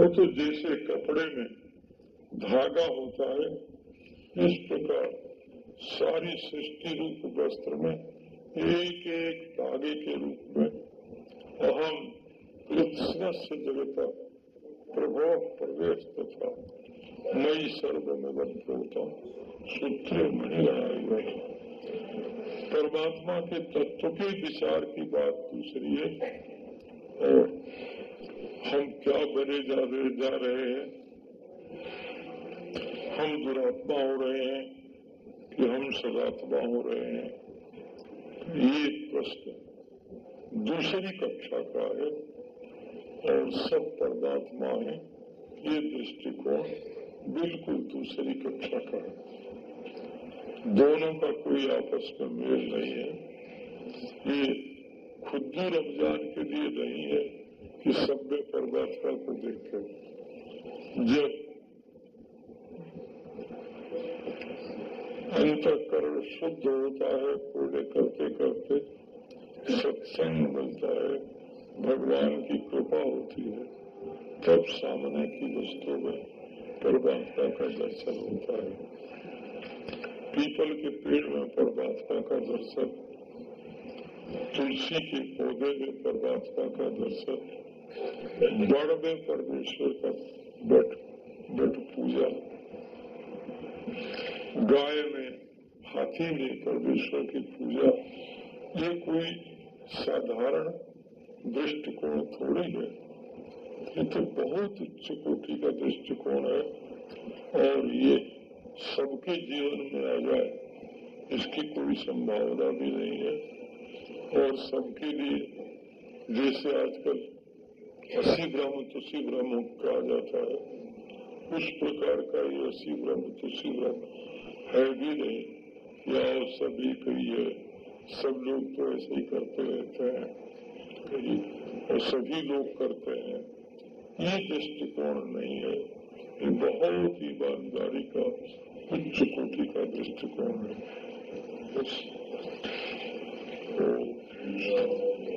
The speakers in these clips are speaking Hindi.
तो जैसे कपड़े में धागा होता है, इस प्रकार सारी सृष्टि रूप वस्त्र में, एक एक धागे के रूप में अहम कृष्ण जगत प्रभाव प्रवेश तथा मई सर्व में होता सूत्र महिला परमात्मा के तत्व के विचार की बात दूसरी है, और हम क्या बने जा रहे जा रहे हैं? हम दुरात्मा हो रहे हैं कि हम सदात्मा हो रहे हैं? ये प्रश्न दूसरी कक्षा का है और सब परमात्मा है। ये दृष्टिकोण बिल्कुल दूसरी कक्षा का है। दोनों का कोई आपस में मेल नहीं है। ये खुद रमज़ान के लिए नहीं है। कि सभ्य परमात्मा को देखकर जब अंतकरण शुद्ध होता है, पूरे करते करते सत्संग मिलता है, भगवान की कृपा होती है, तब सामने की वस्तु में परमात्मा का दर्शन होता है। पीपल के पेड़ में परमात्मा का दर्शन, तुलसी के पौधे में परमात्मा का दर्शन बड़ में परमेश्वर का बट बट पूजा। गाय में हाथी में परमेश्वर की पूजा। ये कोई साधारण दृष्टिकोण थोड़ी है। ये तो बहुत उच्च कोटि का दृष्टिकोण है। और ये सबके जीवन में आ जाए, इसकी कोई संभावना भी नहीं है। और सबके लिए जैसे आजकल असी ब्रह्म, तुसी ब्रह्म कहा जाता है उस प्रकार का ये असी ब्रह्म, तुसी ब्रह्म है भी नहीं। या सभी कहिए सब लोग तो ऐसे ही करते रहते हैं। और सभी लोग करते हैं। ये दृष्टिकोण नहीं है। ये बहुत ही ईमानदारी का, उच्च कोटि का दृष्टिकोण है। अंदर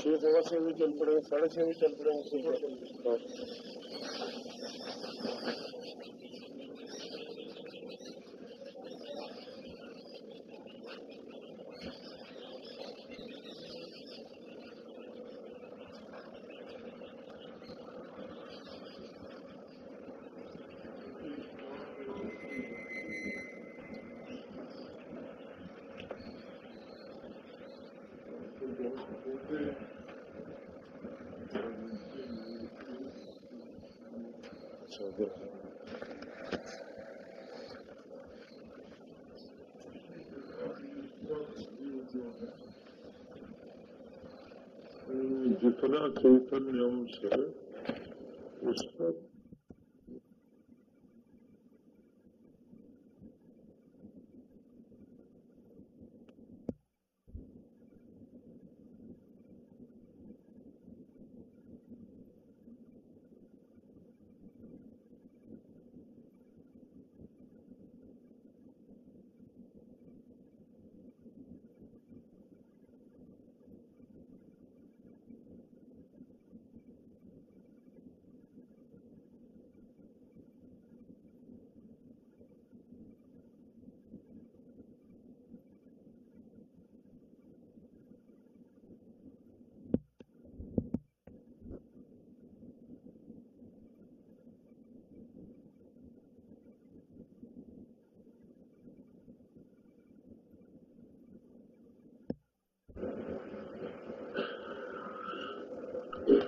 छह सवा छह भी चल पड़ेगा साढ़े छह भी चल पड़ेगा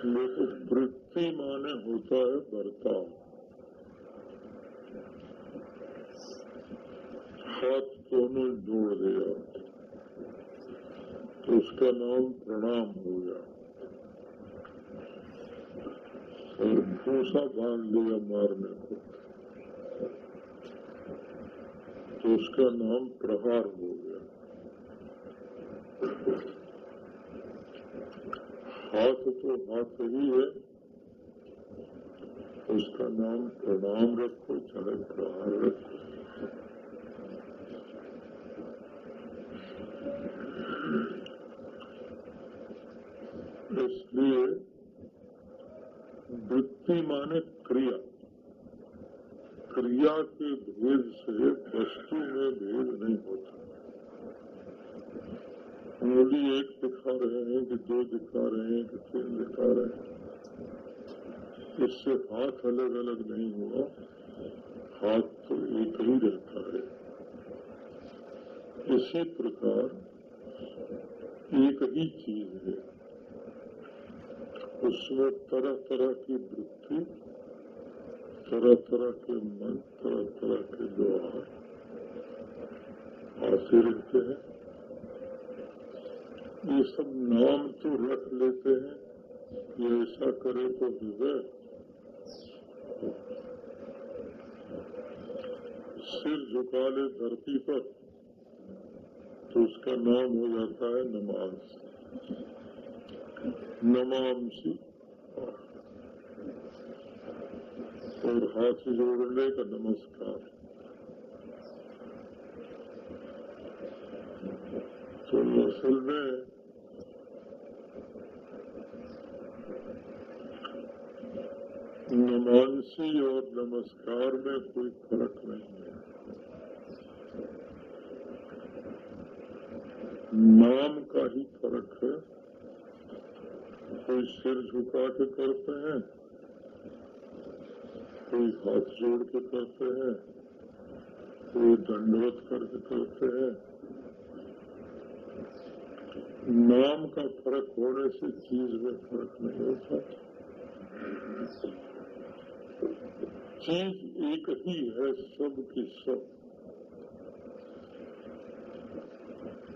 देखो वृत्ति माने होता है। बर्ताव हाथ दोनों जोड़ दिया तो उसका नाम प्रणाम हो गया। और भूसा बाँध लिया मारने को। तो उसका नाम प्रहार हो गया। हाथ तो हाथ ही है। उसका नाम प्रणाम रखो चाहे प्रहार रखो। इसलिए वृत्ति माने क्रिया। क्रिया के भेद से वस्तु में भेद नहीं होता। उंगली एक दिखा रहे हैं कि दो दिखा रहे हैं कि तीन दिखा रहे हैं। इससे हाथ अलग अलग नहीं हुआ। हाथ तो एक ही रहता है। इसी प्रकार एक ही चीज़ है। उसमें तरह तरह की वृत्ति तरह तरह के मन तरह तरह के व्यवहार आते रहते हैं। ये सब नाम तो रख लेते हैं ये ऐसा करे तो हृदय सिर झुका ले धरती पर तो उसका नाम हो जाता है नमाज़ नमांसी। और हाथ जोड़ने का नमस्कार। तो असल में नमांसी और नमस्कार में कोई फ़र्क नहीं है। नाम का ही फ़र्क है। कोई सिर झुका के करते हैं, कोई हाथ जोड़ के करते हैं, कोई दंडवत करके करते हैं। नाम का फ़र्क होने से चीज़ में फ़र्क नहीं होता। चीज़ एक ही है, सब की सब।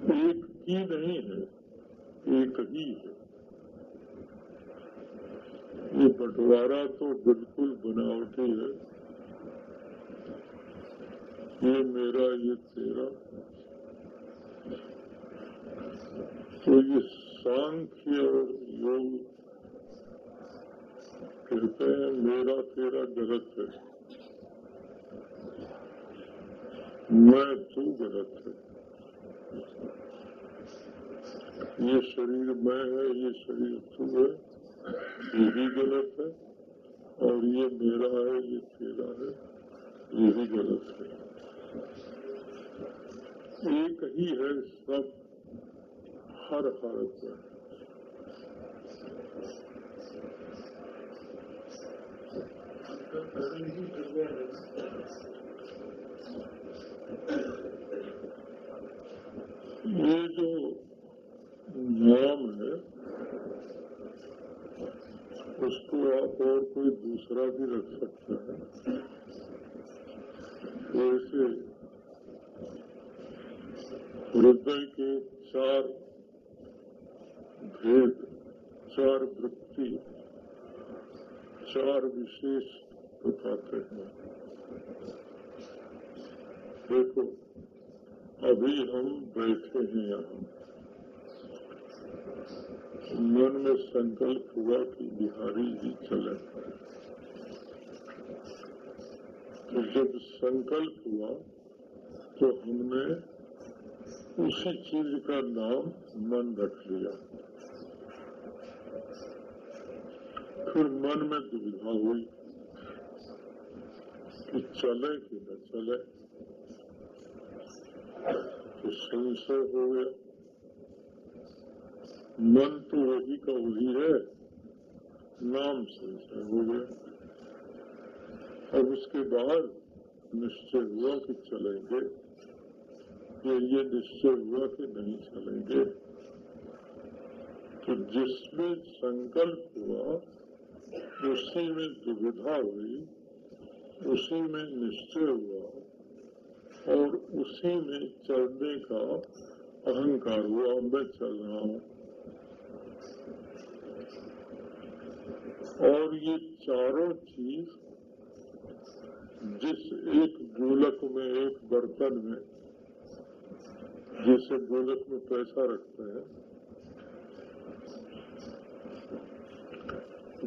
एक ही नहीं है, एक ही है। ये बंटवारा तो बिल्कुल बनावटी है। ये मेरा, ये तेरा। तो ये सांख्य योग कहते हैं, मेरा तेरा जगत है। मैं तू जगत है। ये शरीर मैं है, ये शरीर तू है। ये भी गलत है। और ये मेरा है, ये तेरा है। ये भी गलत है। एक ही है सब, हर हालत में। ये जो नाम है उसको आप और कोई दूसरा भी रख सकता है। वैसे हृदय के चार भेद, चार वृत्ति, चार विशेष बताते हैं देखो, अभी हम बैठे हैं यहाँ। मन में संकल्प हुआ कि बिहारी जी चले। तो जब संकल्प हुआ तो हमने उसी चीज़ का नाम मन रख लिया। फिर मन में दुविधा हुई। कि चले कि न चले? तो संशय हो गया। मन तो वही का वही है, नाम संशय हो गया। अब उसके बाद निश्चय हुआ कि चलेंगे। ये ये निश्चय हुआ कि नहीं चलेंगे। तो जिसमें संकल्प हुआ, उसी में दुविधा हुई। उसी में निश्चय हुआ और उसी में चलने का अहंकार हुआ, मैं चल रहा हूँ। और ये चारों चीज़ जिस एक गोलक में, एक बर्तन में, जैसे गोलक में पैसा रखते हैं,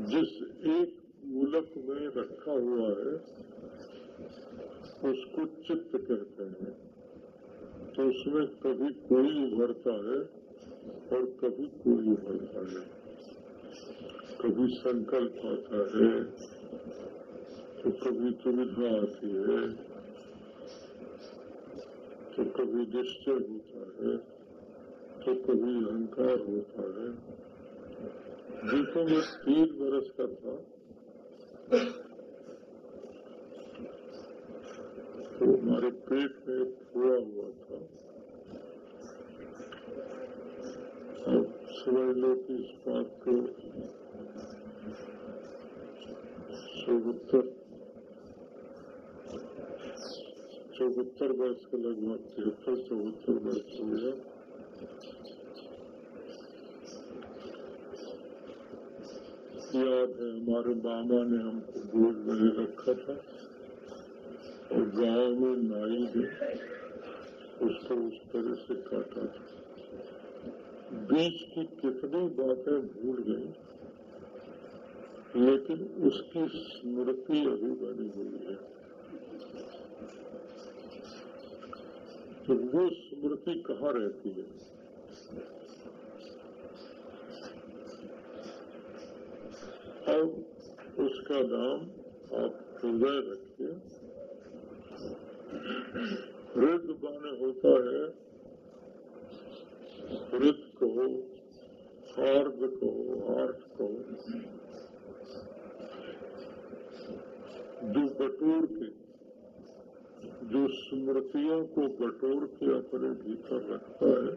जिस एक गोलक में रखा हुआ है, उसको चित्त कहते हैं। तो उसमें कभी कोई उभरता है और कभी कोई उभरता है। कभी संकल्प आता है तो कभी दुविधा आती है तो कभी निश्चय होता है तो कभी अहंकार होता है। देखो, मैं तीन बरस का था। तो हमारे पेट में फोड़ा हुआ था। अब समझ लो कि इस बात को चौहत्तर चौहत्तर वर्ष का लगभग तिहत्तर चौहत्तर वर्ष हो गया। याद है, हमारे मामा ने हमको गोद में रखा था। और गाँव में नाई ने उसको उस तरह से काटा था। बीच की कितनी बातें भूल गई लेकिन उसकी स्मृति अभी बनी हुई है। तो वो स्मृति कहाँ रहती है? अब उसका नाम आप हृदय रखिए। हृद माने होता है, हृद कहो, हार्द कहो आर्ट कहो। जो बटोर के जो स्मृतियों को बटोर के अपने भीतर रखता है,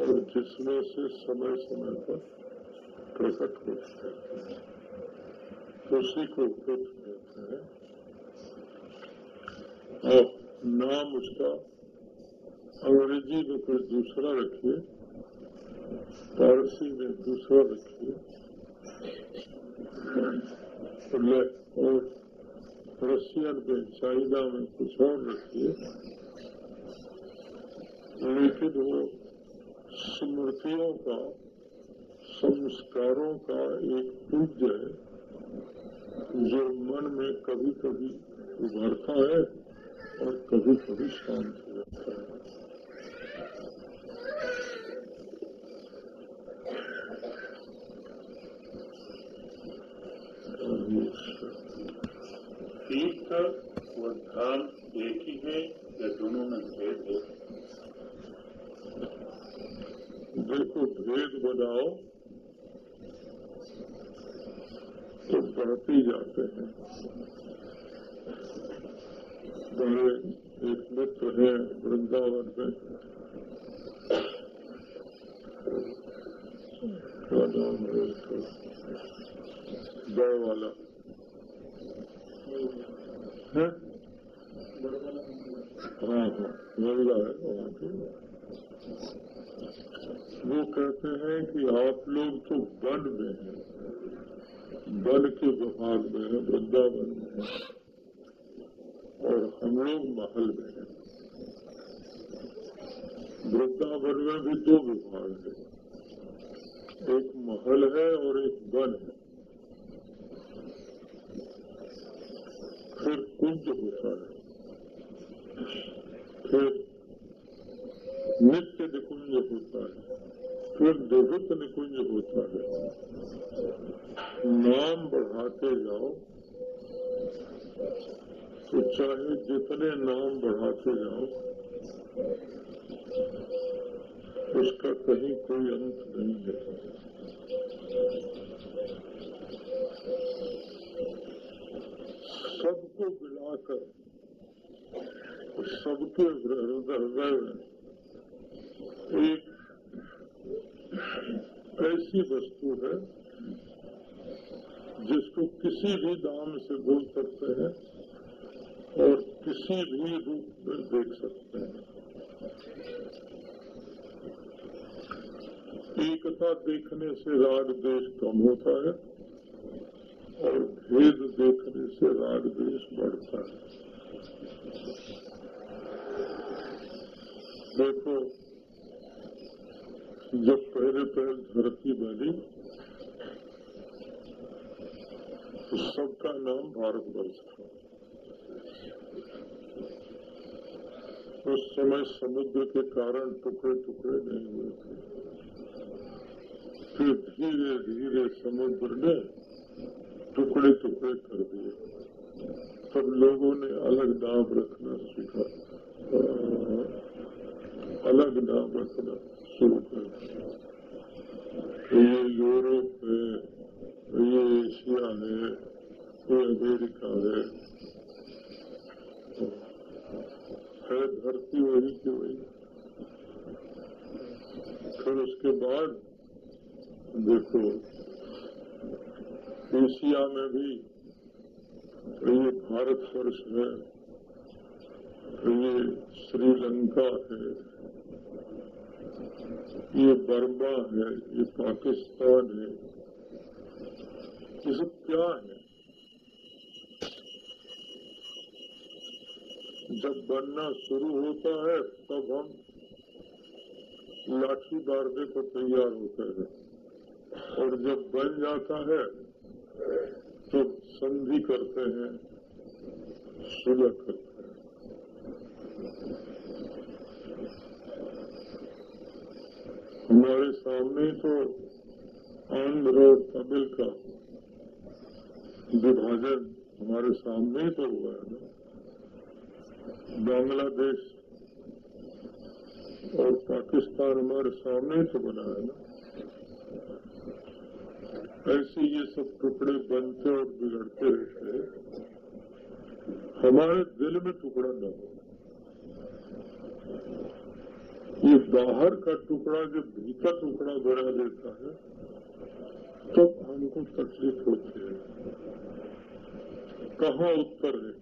और जिसमें से समय समय पर प्रकट होते हैं उसी को वृत कहते हैं और नाम उसका अंग्रेज़ी में कोई दूसरा रखिए फारसी में दूसरा रखिए और रशियन में चाइना में कुछ और रखिए लेकिन वो स्मृतियों का संस्कारों का एक पूज्य है जो मन में कभी कभी उभरता है और कभी कभी शांत हो जाता है। तीर्थ और ध्यान एक ही है या दोनों में भेद है? देखो भेद बनाओ तो बढ़ते जाते हैं। मेरे एक मित्र है वृंदावन में। नाम है वाला है? हाँ हाँ वो कहते हैं कि आप लोग तो वन में हैं। वन के विभाग में है, वृंदावन में है, और हम लोग महल में है। वृंदावन में भी दो विभाग है। एक महल है और एक वन है। फिर कुंज होता है। फिर नित्य निकुंज होता है। फिर निवृत्त निकुंज होता है। नाम बढ़ाते जाओ तो चाहे जितने नाम बढ़ाते जाओ, उसका कहीं कोई अंत नहीं है। सबको मिलाकर, सबके हृदय में एक ऐसी वस्तु है जिसको किसी भी दाम से बोल सकते हैं और किसी भी रूप में देख सकते हैं। एकता देखने से राग देश कम होता है और भेद देखने से राग देश बढ़ता है। देखो जब पहले पहल धरती बनी तो सबका नाम भारतवर्ष था। उस समय समुद्र के कारण टुकड़े टुकड़े नहीं हुए थे। फिर धीरे धीरे समुद्र ने टुकड़े टुकड़े कर दिए। सब लोगों ने अलग नाम रखना सीखा। अलग नाम रखना। ये यूरोप है ये एशिया है अमेरिका है धरती वही की वही फिर उसके बाद देखो एशिया में भी ये भारत वर्ष है ये श्रीलंका है। ये बर्मा है, ये पाकिस्तान है, ये सब क्या है? जब बनना शुरू होता है, तब हम लाठी मारने को तैयार होते हैं। और जब बन जाता है तो संधि करते हैं, सुलह करते हैं। हमारे सामने तो आंध्र और तमिल का विभाजन हमारे सामने ही तो हुआ है ना। बांग्लादेश और पाकिस्तान हमारे सामने ही तो बना है ना। ऐसे ये सब टुकड़े बनते और बिगड़ते रहते हमारे दिल में टुकड़ा न हो। ये बाहर का टुकड़ा जब भीतर टुकड़ा बना देता है तब तो हमको तकलीफ़ होती है। कहाँ उत्तर है?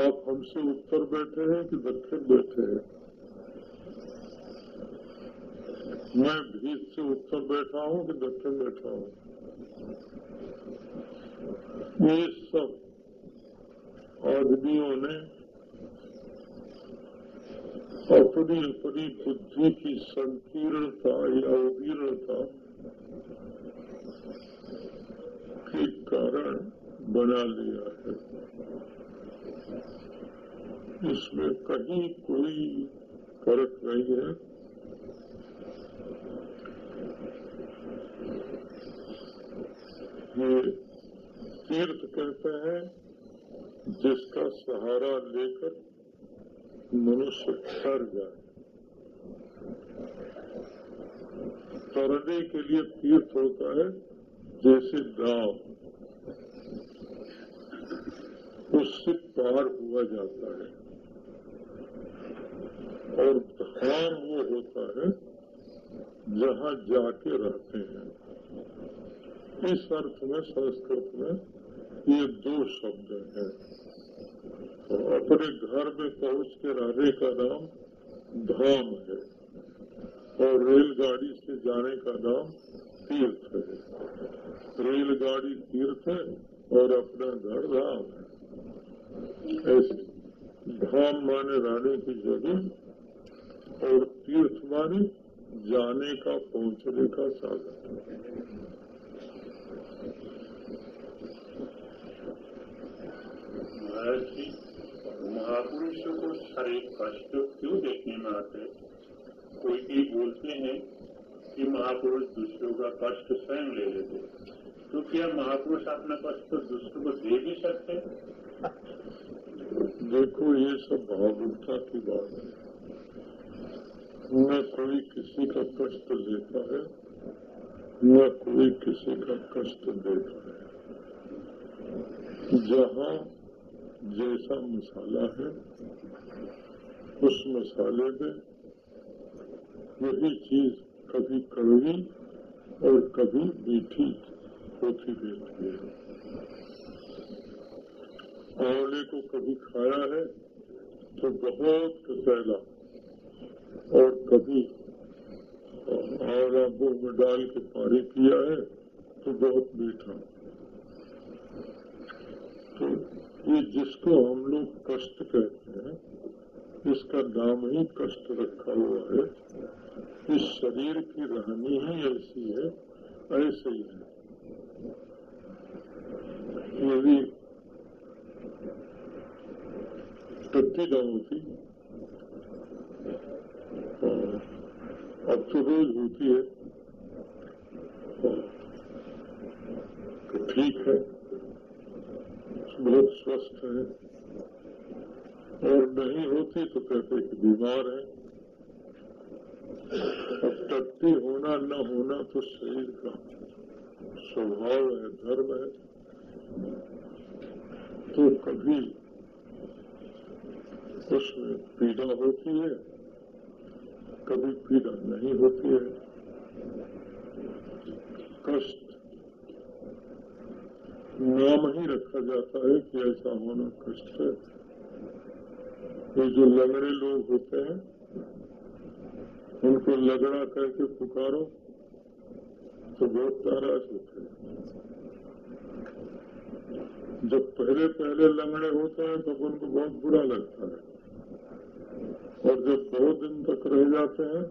आप हमसे उत्तर बैठे हैं कि दक्षिण बैठे हैं? मैं भीत से उत्तर बैठा हूँ कि दक्षिण बैठा हूँ? ये सब आदमियों ने अपनी अपनी बुद्धि की संकीर्णता या उदीर्णता के कारण बना लिया है। इसमें कहीं कोई फ़र्क नहीं है। ये तीर्थ कहते हैं जिसका सहारा लेकर मनुष्य तर जाए। तरने के लिए तीर्थ होता है, जैसे नाव उससे पार हुआ जाता है। और धाम वो होता है, जहाँ जाके रहते हैं। इस अर्थ में, संस्कृत में ये दो शब्द हैं। तो अपने घर में पहुँच के रहने का नाम धाम है। और रेलगाड़ी से जाने का नाम तीर्थ है। रेलगाड़ी तीर्थ है और अपना घर धाम है। ऐसे धाम माने रहने की जगह और तीर्थ माने जाने का, पहुँचने का साधन। महाराज जी महापुरुषों को सारे कष्ट क्यों देखने में आते कोई भी बोलते हैं कि महापुरुष दूसरों का कष्ट स्वयं ले लेते तो क्या महापुरुष अपना कष्ट दूसरों को दे भी सकते देखो, ये सब भावुकता की बात है। न कोई किसी का कष्ट लेता है, न कोई किसी का कष्ट देता है। जहाँ जैसा मसाला है, उस मसाले में वही चीज़ कभी कड़वी और कभी मीठी होती रहती है। आंवले को कभी खाया है तो बहुत कसैला और कभी आंवला मुँह में डाल के पानी पिया है तो बहुत मीठा। तो ये जिसको हम लोग कष्ट कहते हैं इसका नाम ही कष्ट रखा हुआ है, इस शरीर की रहनी ही, ऐसी है, ऐसे ही है। यदि टट्टी न होती अब तो रोज होती है तो ठीक है। बहुत स्वस्थ है और नहीं होती तो कहते कि बीमार है। अब टट्टी होना न होना तो शरीर का स्वभाव है, धर्म है। तो कभी उसमें पीड़ा होती है, कभी पीड़ा नहीं होती है। कष्ट नाम ही रखा जाता है कि ऐसा होना कष्ट है। ये जो लगड़े लोग होते हैं, उनको लगड़ा करके पुकारो तो बहुत नाराज़ होते हैं। जब पहले पहले लंगड़े होते हैं, तब तो उनको बहुत बुरा लगता है। और जब बहुत दिन तक रह जाते हैं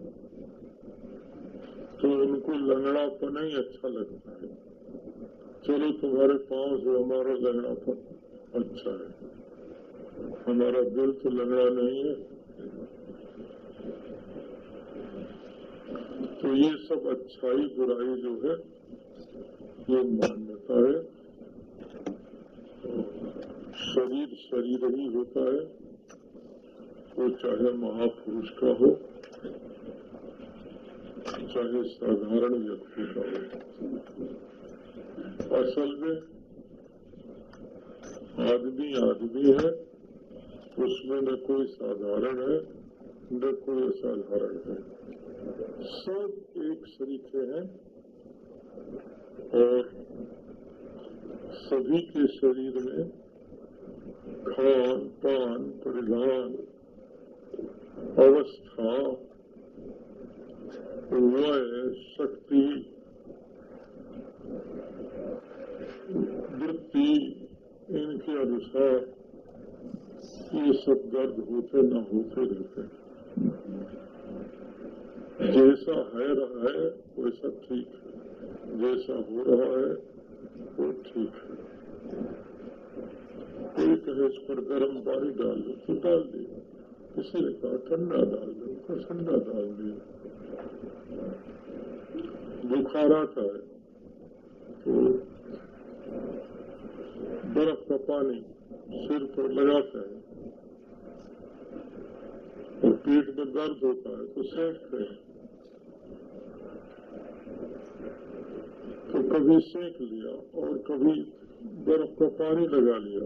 तो उनको लंगड़ापन ही अच्छा लगता है। चलो तुम्हारे पाँव से हमारा लगड़ापन अच्छा है। हमारा दिल तो लगड़ा नहीं है। तो ये सब अच्छाई बुराई जो है, ये मान्यता है। शरीर शरीर ही होता है। वो चाहे महापुरुष का हो, चाहे साधारण व्यक्ति का हो। असल में आदमी आदमी है। उसमें न कोई साधारण है, न कोई असाधारण है। सब एक सरीके हैं और सभी के शरीर में खान, पान, परिधान, अवस्था वय शक्ति वृत्ति इनके अनुसार ये सब दर्द होते न होते रहते जैसा है रहा है, वैसा ठीक है। जैसा हो रहा है, वो ठीक है। कोई कहे इस पर गर्म पानी डाल दो तो डाल दिया किसी ने कहा, ठंडा डाल दो तो ठंडा डाल दिया बुखार आता है। बर्फ़ का पानी सिर पर लगाते हैं और पेट में दर्द होता है तो सेंकते हैं। तो कभी सेंक लिया और कभी बर्फ़ का पानी लगा लिया।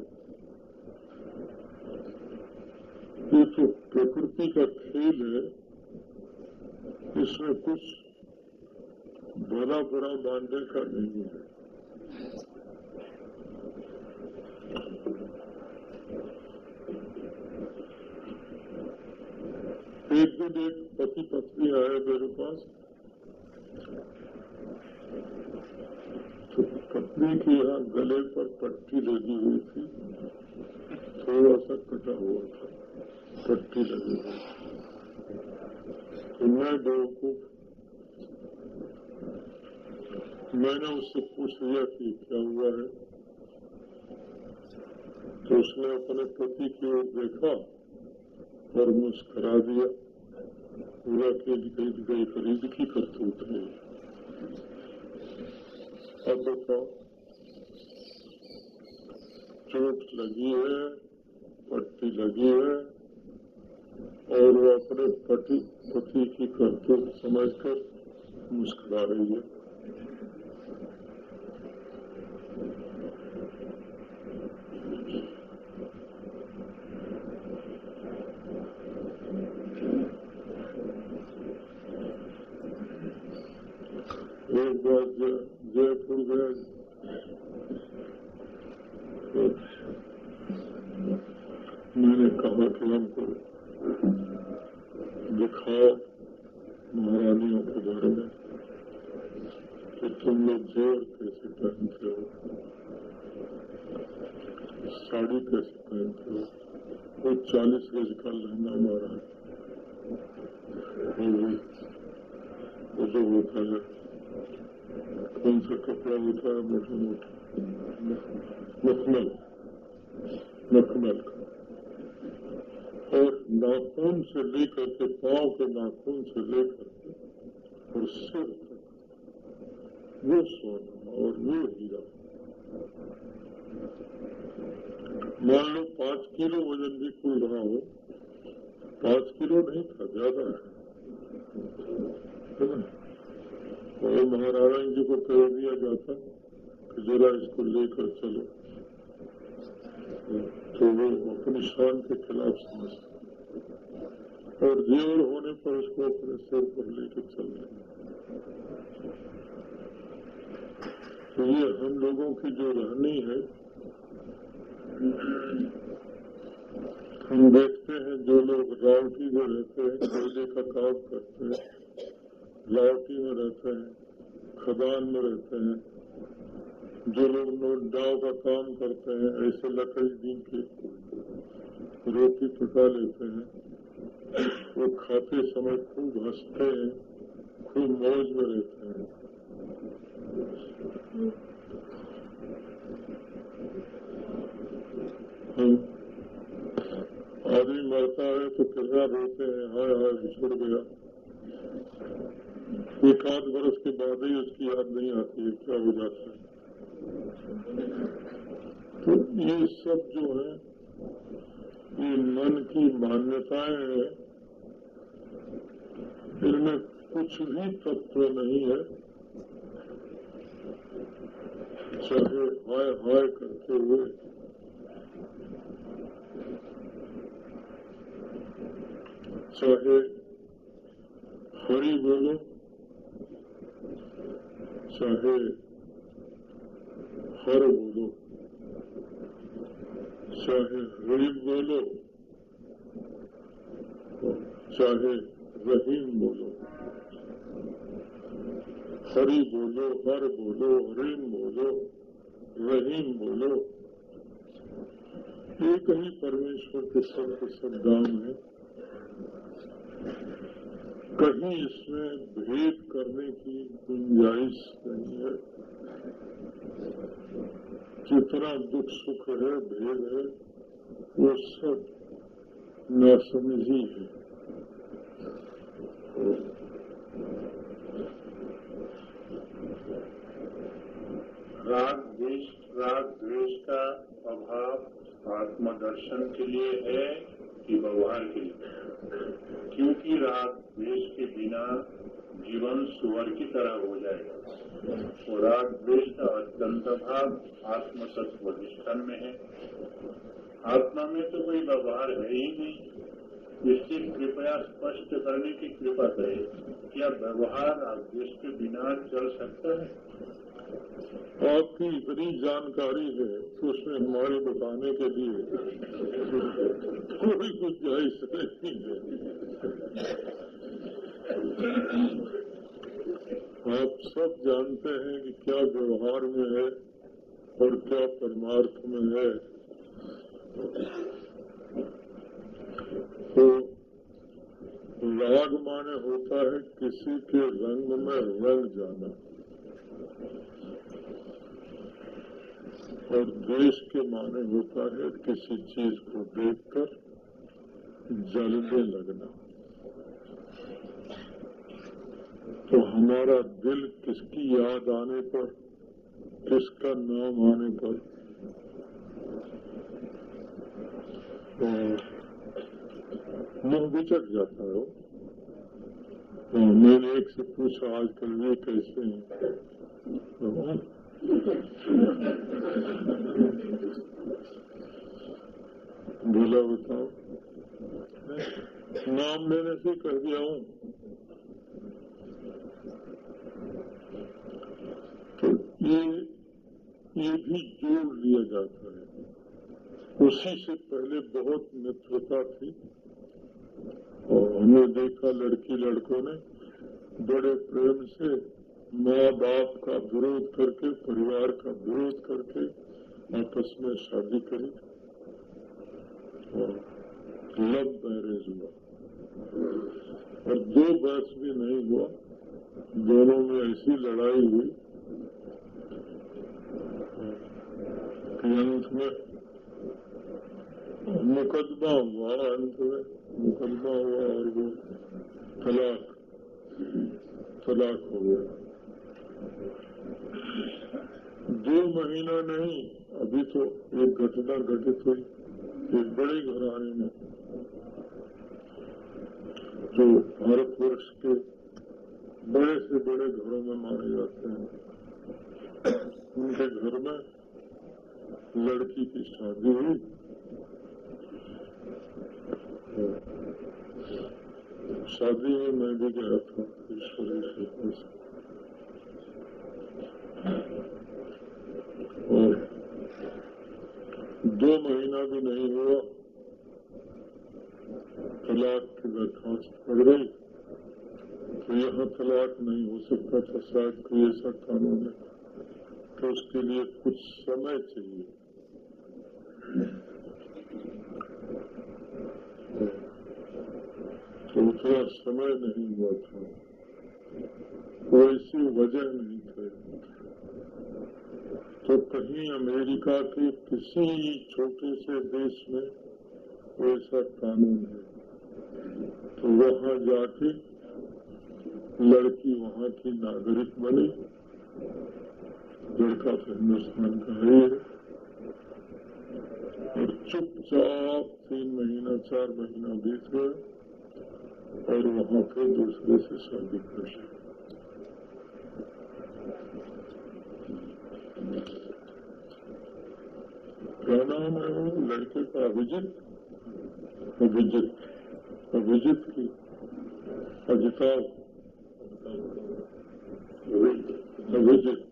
ये तो प्रकृति का खेल है, इसमें कुछ भला बुरा मानने का नहीं है। एक दिन एक पति पत्नी आए मेरे पास। तो पत्नी के यहाँ गले पर पट्टी लगी हुई थी। थोड़ा सा कटा हुआ था, पट्टी लगी हुई थी। तो मैं बेवकूफ़ मैंने उससे पूछ लिया कि क्या हुआ है? तो उसने अपने पति की ओर देखा और मुस्करा दिया। पूरा खेल खरीद गई खरीद की करतूत है। अब बताओ, चोट लगी है, पट्टी लगी है, और वो अपने पति पति की करतूत समझकर मुस्कुरा रही है। जयपुर गए मैंने कहा कि हमको दिखाओ महारानियों के बारे में कि तुम लोग जेवर कैसे पहनते हो, साड़ी कैसे पहनते हो। वो चालीस गज का लहंगा हमारा वो जो होता है कौन सा कपड़ा होता है मखमल मखमल और नाखून से लेकर के पाँव के नाखून से लेकर के और सिर वो सोना और वो हीरा मान लो पाँच किलो वज़न भी खुल रहा हो पाँच किलो नहीं था ज़्यादा है ना और महाराणा जी को कह दिया जाता कि जरा इसको लेकर चलो। तो वो अपनी शान के खिलाफ समझते और जेवर होने पर उसको अपने सिर पर लेकर चल रहे तो ये हम लोगों की जो रहनी है, हम देखते हैं जो लोग रावटी में रहते हैं कोयले का काम करते हैं। लावटी में रहते हैं, खदान में रहते हैं, जो लोग नोट डाव का काम करते हैं, ऐसे लकड़ी दिन के रोटी पका लेते हैं, वो खाते समय खूब हँसते हैं, खूब मौज में रहते हैं। आदमी मरता है तो कितना रोते हैं? हाय हाय, बिछुड़ गया। एक आध बरस के बाद ही उसकी याद नहीं आती है, क्या हो जाता है। तो ये सब जो है, ये मन की मान्यताएँ हैं, इनमें कुछ भी तत्व नहीं है। चाहे हाय हाय करते हुए। चाहे हरी बोलो। चाहे हर बोलो, चाहे रहीम बोलो, चाहे रहीम बोलो, हरी बोलो, हर बोलो हरीम बोलो, रहीम बोलो, एक ही परमेश्वर के सब के सब नाम है। कहीं इसमें भेद करने की गुंजाइश नहीं है। जितना दुख सुख है, भेद है, वो सब नासमझी है। राग द्वेष राग द्वेष का अभाव आत्मदर्शन के लिए है। कि व्यवहार के। लिए क्योंकि राग द्वेष के बिना जीवन सुअर की तरह हो जाएगा और राग द्वेष का अत्यंत भाव आत्म तत्व अधिष्ठान में है। आत्मा में तो कोई व्यवहार है ही नहीं। इसकी कृपया स्पष्ट करने की कृपा करें क्या व्यवहार आदेश के बिना चल सकता है? आपकी इतनी जानकारी है कि उसमें हमारे बताने के लिए कोई गुंजाइश नहीं है। आप सब जानते हैं कि क्या व्यवहार में है और क्या परमार्थ में है। तो राग माने होता है किसी के रंग में रंग जाना। और द्वेष के माने होता है किसी चीज़ को देखकर जलने लगना। तो हमारा दिल किसकी याद आने पर, किसका नाम आने पर? मुँह बिचक जाता है। तो मैंने एक से पूछा, आजकल वे कैसे हैं? तो बोला बताओ। नाम लेने से कह दिया हूँ। तो ये ये भी जोड़ लिया जाता है। उसी से पहले बहुत मित्रता थी। और हमने देखा लड़की लड़कों ने बड़े प्रेम से माँ बाप का विरोध करके, परिवार का विरोध करके आपस में शादी करी। और लव मैरिज हुआ। और दो वर्ष भी नहीं हुआ। दोनों में ऐसी लड़ाई हुई कि अंत में मुकदमा हुआ, अंत में मुकदमा हुआ और वो तलाक तलाक हो गया। दो महीना नहीं, अभी तो एक घटना घटित हुई, एक बड़े घराने में। जो भारतवर्ष के बड़े से बड़े घरों में माने जाते हैं। उनके घर में लड़की की शादी हुई। शादी में मैं भी गया था ईश्वरी से। दो महीना भी नहीं हुआ। तलाक की दरखास्त पड़ गई। तो यहाँ तलाक नहीं हो सकता था, शायद कोई ऐसा कानून है। तो उसके लिए कुछ समय चाहिए। तो उतना समय नहीं हुआ था। कोई वजह नहीं थे। तो कहीं अमेरिका के किसी छोटे से देश में ऐसा कानून है। तो वहाँ जाके लड़की वहाँ की नागरिक बनी। लड़का तो हिंदुस्तान का है और चुपचाप तीन महीना, चार महीना बीत गए और वहाँ पे दूसरे से शादी कर क्या नाम है लड़के का अभिजित अभिजित अभिजित की अजिताभ अभिजित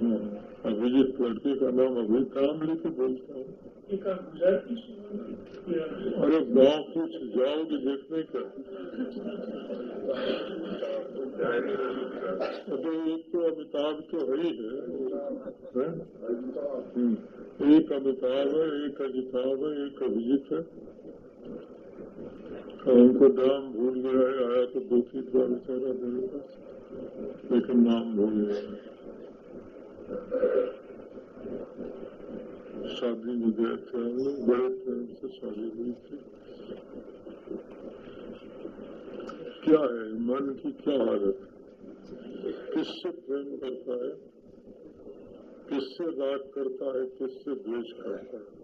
हाँ, अभिजित लड़के का नाम अभिजित नाम लेके बोलता हूँ। अरे गाँव कुछ जाओगे देखने का। एक तो अमिताभ तो है ही। एक अमिताभ है एक अजिताभ है एक अभिजीत है उनको नाम भूल गया है आया तो दो तीन बार बेचारा पास लेकिन नाम भूल गया है शादी में गए थे बड़े प्रेम से शादी हुई थी क्या है मन की क्या हालत किससे प्रेम करता है किससे राग करता है? किससे द्वेष करता है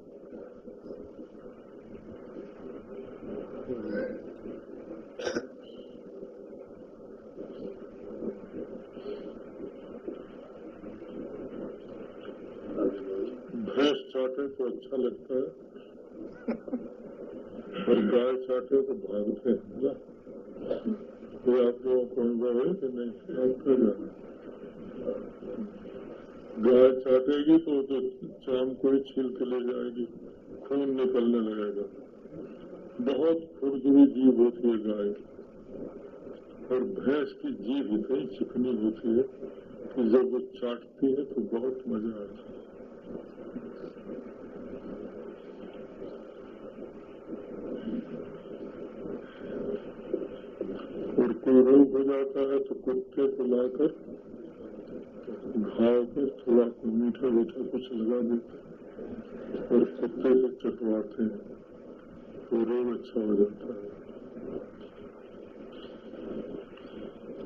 भैंस चाटे तो अच्छा लगता है। और गाय चाटे तो भागते हैं ना? है नहीं गाय चाटेगी तो तो चाम को ही छील के ले जाएगी खून निकलने लगेगा बहुत खुरदुरी जीव होती है गाय। और भैंस की जीभ इतनी चिकनी होती है कि जब वो चाटती है तो बहुत मज़ा आता है और कोई रोग हो जाता है तो कुत्ते को लाकर घाव पर थोड़ा मीठा मीठा कुछ लगा देते और कुत्ते से चटवाते हैं। तो रोग अच्छा हो जाता है।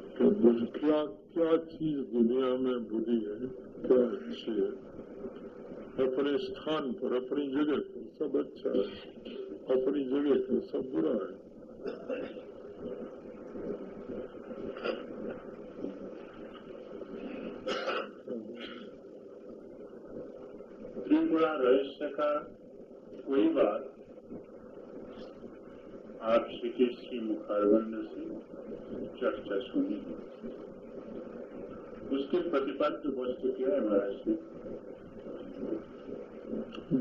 तो क्या क्या चीज़ दुनिया में बुरी है? क्या अच्छी है? अपने स्थान पर, अपनी जगह पर सब अच्छा है। अपनी जगह पर सब बुरा है। त्रिपुरा रहस्य का कोई बात आपसे के श्री मुखारबंद से चर्चा सुनी उसके प्रतिपाद्य वस्तु क्या है महाराज जी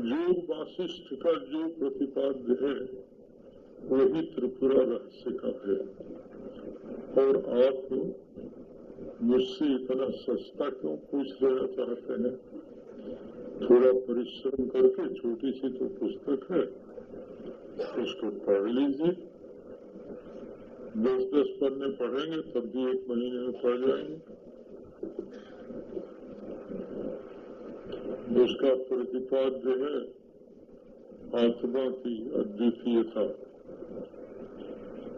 योग वासिष्ठ का जो प्रतिपाद्य है, वही त्रिपुरा रहस्य का है। और आप मुझसे इतना सस्ता क्यों पूछ लेना चाहते हैं थोड़ा परिश्रम करके छोटी सी तो पुस्तक है। उसको पढ़ लीजिए। दस दस पन्ने पढ़ेंगे, तब भी एक महीने में पढ़ जाएँगे। उसका प्रतिपाद्य है, आत्मा की अद्वितीयता।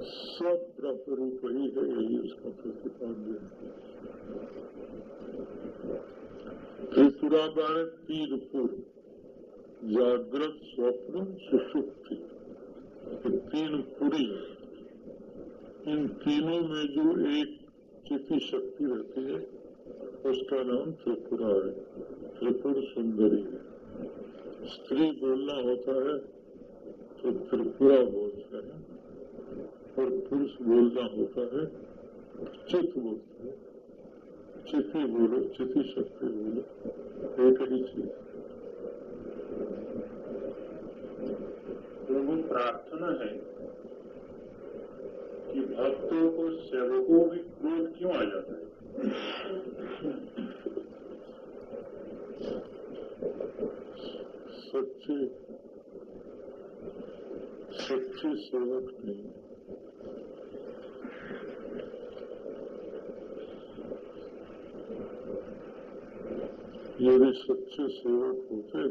सब ब्रह्म रूप ही है यही उसका प्रतिपाद्य त्रिपुरा में तीन पुर जागृत स्वप्न सुषुप्ति तीन पुरी इन तीनों में जो एक चिति शक्ति रहती है, उसका नाम त्रिपुरा है। त्रिपुर सुंदरी है। स्त्री बोलना होता है तो त्रिपुरा बोलते हैं। और पुरुष बोलना होता है चित बोलते हैं। चिति बोलो चिति शक्ति बोलो एक ही चीज़। प्रभु प्रार्थना है कि भक्तों को सेवकों भी क्रोध क्यों आ जाता है? सच्चे सच्चे सेवक नहीं। यदि सच्चे सेवक होते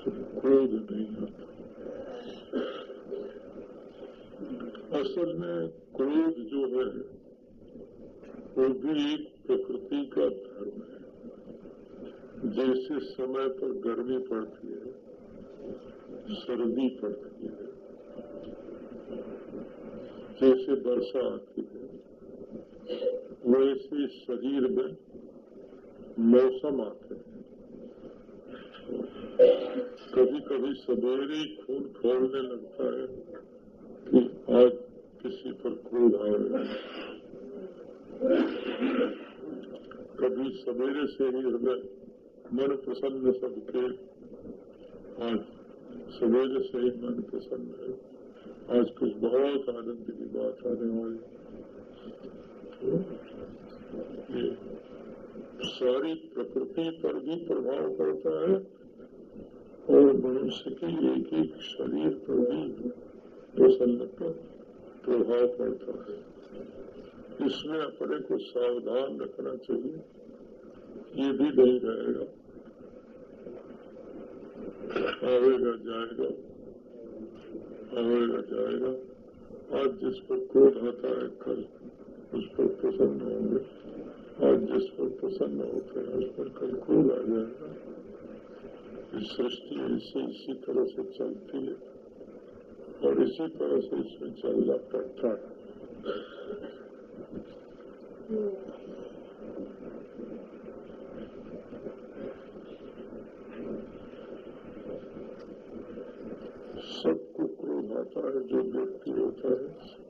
तो क्रोध नहीं आता असल में क्रोध जो है, वो भी एक प्रकृति का धर्म है। जैसे समय पर गर्मी पड़ती है सर्दी पड़ती है जैसे वर्षा आती है, वैसे शरीर में मौसम आते हैं। कभी कभी सवेरे ही खून खोलने लगता है कि आज किसी पर क्रोध आएगा कभी सवेरे से ही हृदय मन प्रसन्न सबके। आज सवेरे से ही मन प्रसन्न है। आज कुछ बहुत आनंद की बात आने वाली सारी प्रकृति पर भी प्रभाव पड़ता है और मनुष्य के एक एक शरीर पर भी प्रसन्नता प्रभाव पड़ता है। इसमें अपने को सावधान रखना चाहिए। ये भी नहीं रहेगा। आवेगा जाएगा। आवेगा जाएगा। आज जिस पर क्रोध आता है, कल उस पर प्रसन्न होंगे। और जिस पर प्रसन्न होते हैं उस पर कल क्रोध आ जाएगा सृष्टि इसी इसी तरह से चलती है और इसी तरह से इसमें चलना पड़ता है। सबको क्रोध आता है, जो व्यक्ति होता है।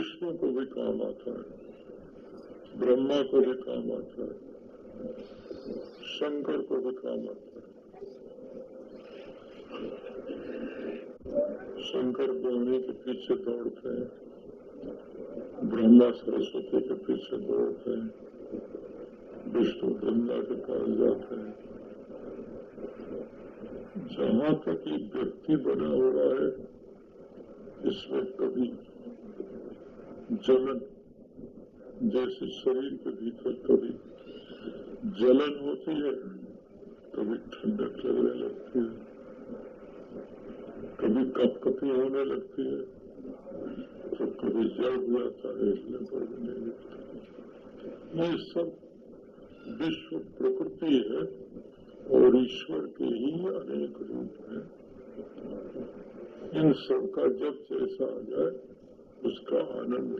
काम आता है, ब्रह्मा को भी काम आता है, शंकर को भी काम आता है। शंकर ब्रह्मी के पीछे दौड़ते हैं, ब्रह्मा सरस्वती के पीछे दौड़ते हैं, विष्णु वृंदा के पास जाते हैं। जहाँ तक ये व्यक्ति बना हुआ है, इसमें कभी जलन, जैसे शरीर के भीतर कभी जलन होती है, कभी ठंडक लगने लगती है, कभी कपकपी होने लगती है तो कभी जल हो जाता है इसलिए बढ़ नहीं लगता ये सब विश्व प्रकृति है और ईश्वर के ही अनेक रूप है। इन सब का जब जैसा आ जाए उसका आनंद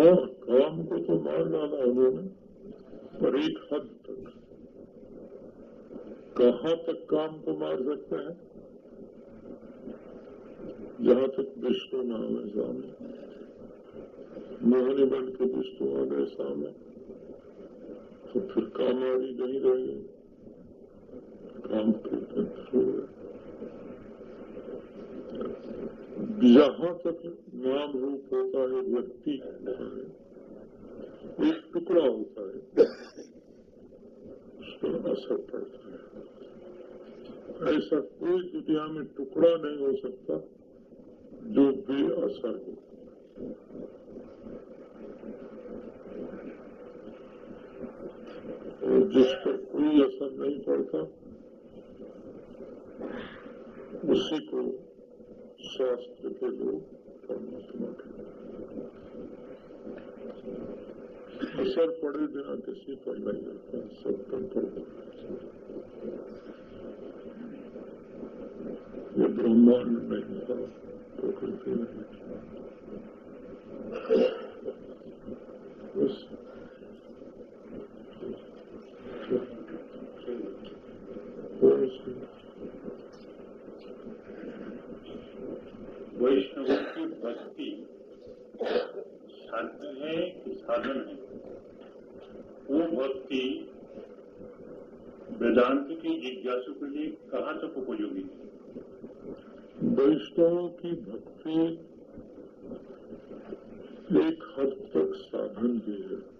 हाँ। काम को तो मार डाला उन्होंने पर एक हद तक। कहाँ तक काम को मार सकते हैं? जहाँ तक विष्णु नाम है सामने। मोहनी बन के विष्णु आ गए सामने। तो फिर काम कामवाड़ी नहीं रहेगी। जहाँ तक नाम रूप होता है, व्यक्ति एक टुकड़ा होता है उस पर असर पड़ता है। ऐसा कोई दुनिया में टुकड़ा नहीं हो सकता जो भी असर हो। जिस पर कोई असर नहीं पड़ता उसी को शास्त्र के लोग परमात्मा के असर पड़े बिना किसी पर नहीं रहता सब पर पड़ता ये ब्रह्मांड नहीं था प्रकृति नहीं बस वैष्णव की भक्ति। शर्त है, साधन है। वो भक्ति वेदांत की जिज्ञासु के लिए कहाँ तक उपयोगी है? वैष्णव की भक्ति एक हद तक साधन भी है।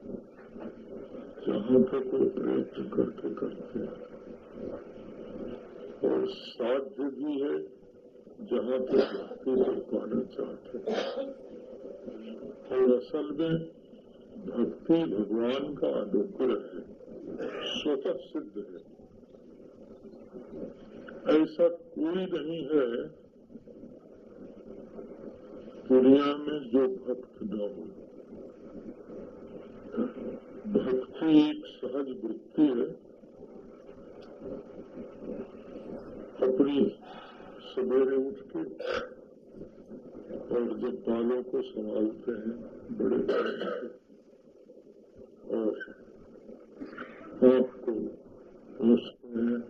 जहाँ तक वो प्रयत्न करके करते हैं और साध्य भी है जहाँ तक भक्ति कर पाना चाहते हैं और असल में भक्ति भगवान का अनुग्रह है स्वतः सिद्ध है ऐसा कोई नहीं है दुनिया में जो भक्त न हो भक्ति एक सहज वृत्ति है अपनी सवेरे उठ के और जब बालों को संभालते हैं, बड़े और आँख को पोसते हैं,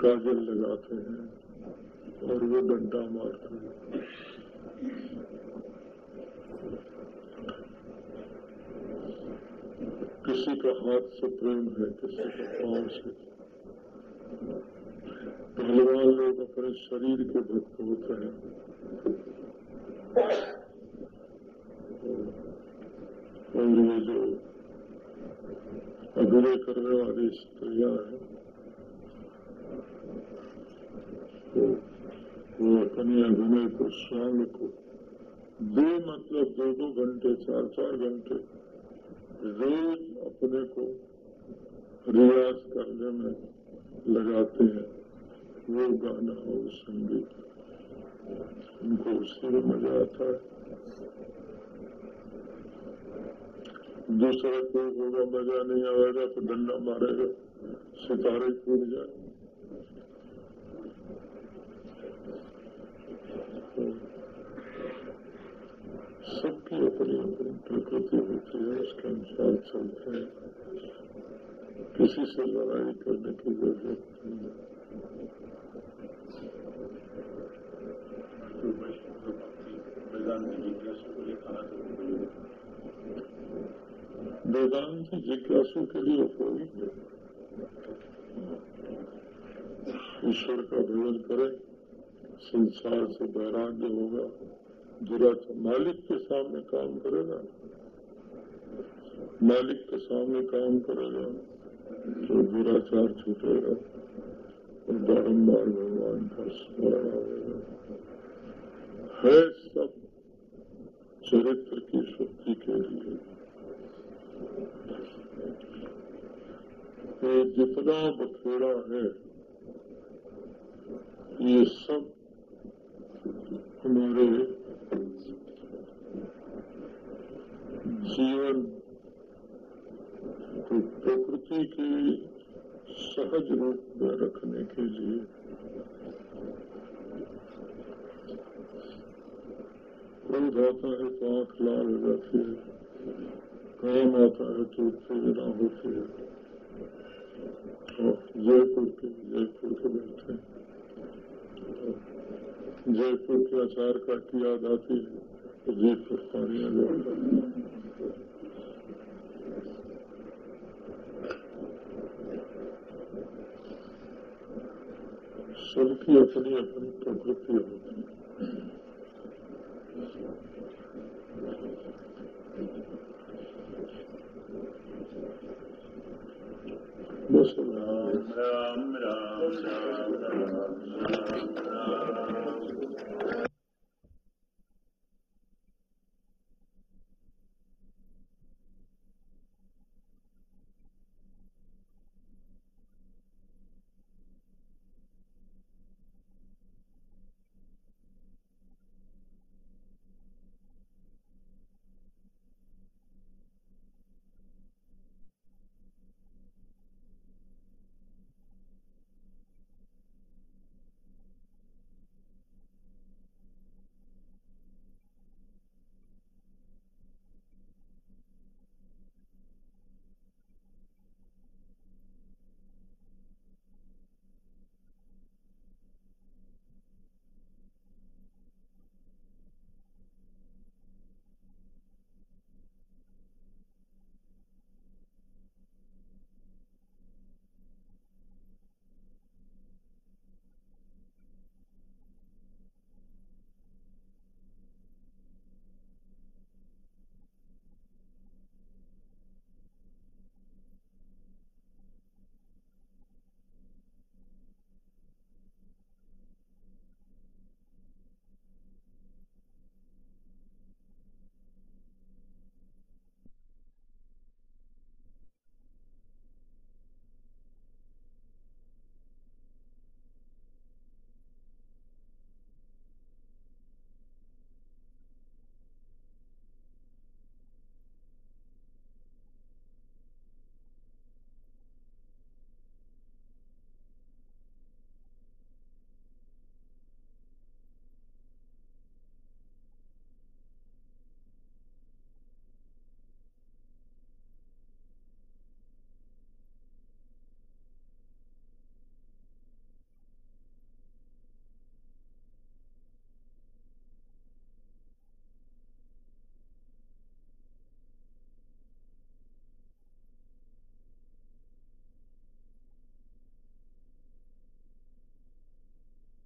काजल लगाते हैं और वो डंडा मारते हैं। किसी का हाथ से प्रेम है, किसी का पाँव से पहलवान लोग अपने शरीर के भक्त होते हैं। और ये जो अभिनय करने वाली स्त्रियाँ हैं तो वो अपने अभिनय को स्वांग को दो मतलब दो दो घंटे, चार चार घंटे रोज अपने को रियाज करने में लगाते हैं। वो गाना और संगीत उनको उससे भी मज़ा आता है दूसरा कोई होगा मज़ा नहीं आएगा तो डंडा मारेगा। सितारे टूट जाए। सबकी अपनी अपनी प्रकृति होती है, उसके अनुसार चलते हैं। किसी से लड़ाई करने की ज़रूरत नहीं है। वेदांत जिज्ञासु के लिए उपयोगी ईश्वर का भजन करें। संसार से वैराग्य होगा। दुराच मालिक के सामने काम करेगा। मालिक के सामने काम करेगा तो दुराचार छूटेगा। आएगा है सब चरित्र की शुद्धि के लिए। ये जितना बखेड़ा है, ये सब हमारे जीवन को प्रकृति के सहज रूप में रखने के लिए। क्रोध आता है तो आँख लाल हो जाती है। काम आता है तो उत्तेजना होती है। जयपुर के जयपुर के बैठे जयपुर के अचार का की याद आती है तो जीप पर पानी आ जाता है। सबकी अपनी अपनी प्रकृति होती बस राम राम राम राम राम राम